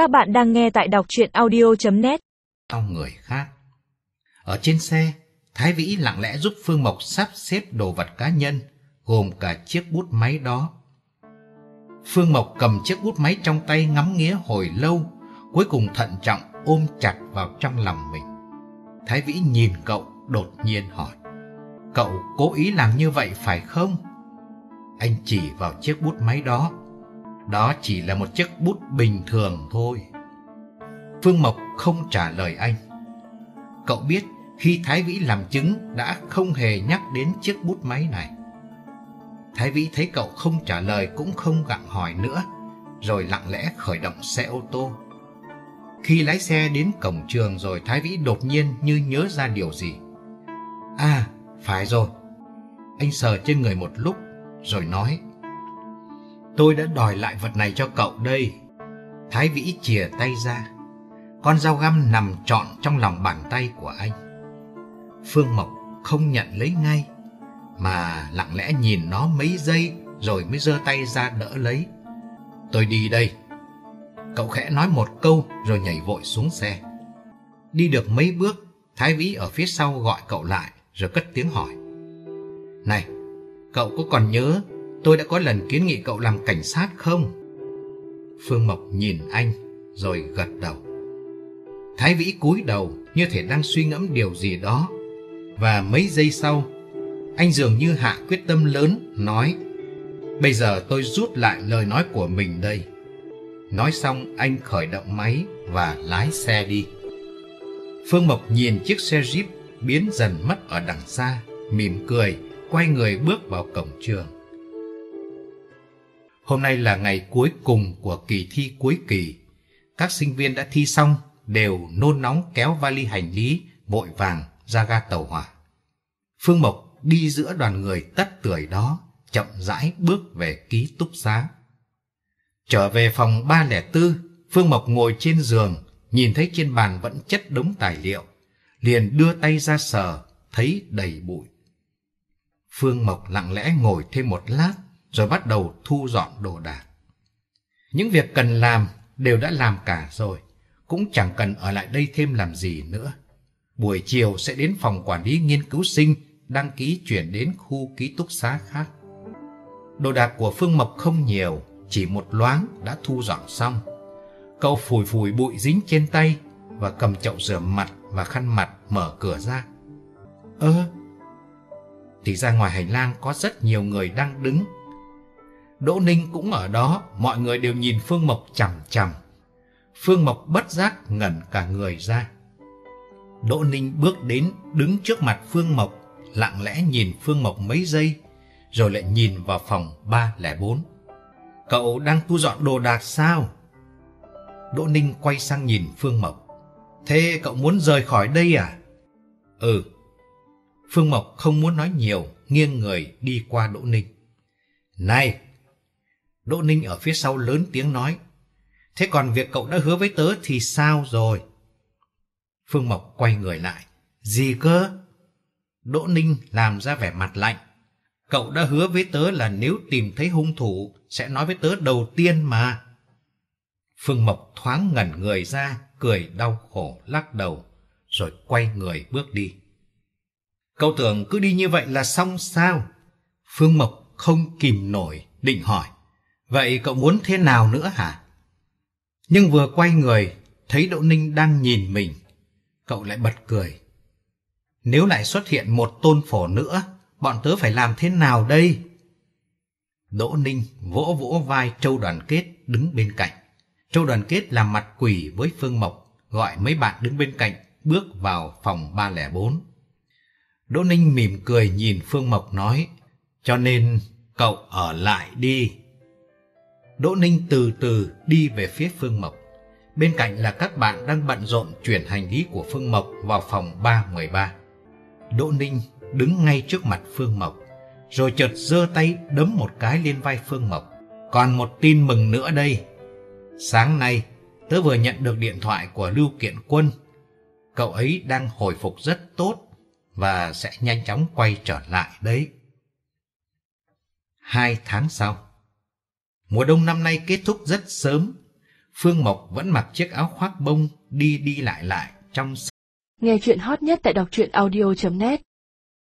Các bạn đang nghe tại đọc chuyện audio.net Sau người khác Ở trên xe, Thái Vĩ lặng lẽ giúp Phương Mộc sắp xếp đồ vật cá nhân, gồm cả chiếc bút máy đó. Phương Mộc cầm chiếc bút máy trong tay ngắm nghía hồi lâu, cuối cùng thận trọng ôm chặt vào trong lòng mình. Thái Vĩ nhìn cậu đột nhiên hỏi. Cậu cố ý làm như vậy phải không? Anh chỉ vào chiếc bút máy đó. Đó chỉ là một chiếc bút bình thường thôi. Phương Mộc không trả lời anh. Cậu biết khi Thái Vĩ làm chứng đã không hề nhắc đến chiếc bút máy này. Thái Vĩ thấy cậu không trả lời cũng không gặng hỏi nữa, rồi lặng lẽ khởi động xe ô tô. Khi lái xe đến cổng trường rồi Thái Vĩ đột nhiên như nhớ ra điều gì. À, phải rồi. Anh sờ trên người một lúc rồi nói. Tôi đã đòi lại vật này cho cậu đây. Thái Vĩ chìa tay ra. Con dao găm nằm trọn trong lòng bàn tay của anh. Phương Mộc không nhận lấy ngay, mà lặng lẽ nhìn nó mấy giây rồi mới giơ tay ra đỡ lấy. Tôi đi đây. Cậu khẽ nói một câu rồi nhảy vội xuống xe. Đi được mấy bước, Thái Vĩ ở phía sau gọi cậu lại rồi cất tiếng hỏi. Này, cậu có còn nhớ tôi đã có lần kiến nghị cậu làm cảnh sát không? Phương Mộc nhìn anh rồi gật đầu. Thái Vĩ cúi đầu như thể đang suy ngẫm điều gì đó. Và mấy giây sau, anh dường như hạ quyết tâm lớn, nói Bây giờ tôi rút lại lời nói của mình đây. Nói xong anh khởi động máy và lái xe đi. Phương Mộc nhìn chiếc xe Jeep biến dần mất ở đằng xa, mỉm cười, quay người bước vào cổng trường. Hôm nay là ngày cuối cùng của kỳ thi cuối kỳ. Các sinh viên đã thi xong đều nôn nóng kéo vali hành lý vội vàng ra ga tàu hỏa. Phương Mộc đi giữa đoàn người tất tưởi đó, chậm rãi bước về ký túc xá. Trở về phòng 304, Phương Mộc ngồi trên giường, nhìn thấy trên bàn vẫn chất đống tài liệu, liền đưa tay ra sờ, thấy đầy bụi. Phương Mộc lặng lẽ ngồi thêm một lát, rồi bắt đầu thu dọn đồ đạc. Những việc cần làm đều đã làm cả rồi, cũng chẳng cần ở lại đây thêm làm gì nữa. Buổi chiều sẽ đến phòng quản lý nghiên cứu sinh đăng ký chuyển đến khu ký túc xá khác. Đồ đạc của Phương Mộc không nhiều, chỉ một loáng đã thu dọn xong. Cậu phủi phủi bụi dính trên tay và cầm chậu rửa mặt và khăn mặt mở cửa ra. Ơ, thì ra ngoài hành lang có rất nhiều người đang đứng. Đỗ Ninh cũng ở đó, mọi người đều nhìn Phương Mộc chằm chằm. Phương Mộc bất giác ngẩn cả người ra. Đỗ Ninh bước đến đứng trước mặt Phương Mộc, lặng lẽ nhìn Phương Mộc mấy giây, rồi lại nhìn vào phòng 304. Cậu đang thu dọn đồ đạc sao? Đỗ Ninh quay sang nhìn Phương Mộc. Thế cậu muốn rời khỏi đây à? Ừ. Phương Mộc không muốn nói nhiều, nghiêng người đi qua Đỗ Ninh. Này! Đỗ Ninh ở phía sau lớn tiếng nói. Thế còn việc cậu đã hứa với tớ thì sao rồi? Phương Mộc quay người lại. Gì cơ? Đỗ Ninh làm ra vẻ mặt lạnh. Cậu đã hứa với tớ là nếu tìm thấy hung thủ sẽ nói với tớ đầu tiên mà. Phương Mộc thoáng ngẩn người ra, cười đau khổ lắc đầu, rồi quay người bước đi. Cậu tưởng cứ đi như vậy là xong sao? Phương Mộc không kìm nổi, định hỏi. Vậy cậu muốn thế nào nữa hả? Nhưng vừa quay người, thấy Đỗ Ninh đang nhìn mình. Cậu lại bật cười. Nếu lại xuất hiện một tôn phổ nữa, bọn tớ phải làm thế nào đây? Đỗ Ninh vỗ vỗ vai Châu Đoàn Kết đứng bên cạnh. Châu Đoàn Kết làm mặt quỷ với Phương Mộc, gọi mấy bạn đứng bên cạnh bước vào phòng 304. Đỗ Ninh mỉm cười nhìn Phương Mộc nói, cho nên cậu ở lại đi. Đỗ Ninh từ từ đi về phía Phương Mộc. Bên cạnh là các bạn đang bận rộn chuyển hành lý của Phương Mộc vào phòng 313. Đỗ Ninh đứng ngay trước mặt Phương Mộc, rồi chợt giơ tay đấm một cái lên vai Phương Mộc. Còn một tin mừng nữa đây. Sáng nay, tớ vừa nhận được điện thoại của Lưu Kiện Quân. Cậu ấy đang hồi phục rất tốt và sẽ nhanh chóng quay trở lại đấy. Hai tháng sau, mùa đông năm nay kết thúc rất sớm. Phương Mộc vẫn mặc chiếc áo khoác bông đi đi lại lại trong Nghe chuyện hot nhất tại đọc truyện audio.net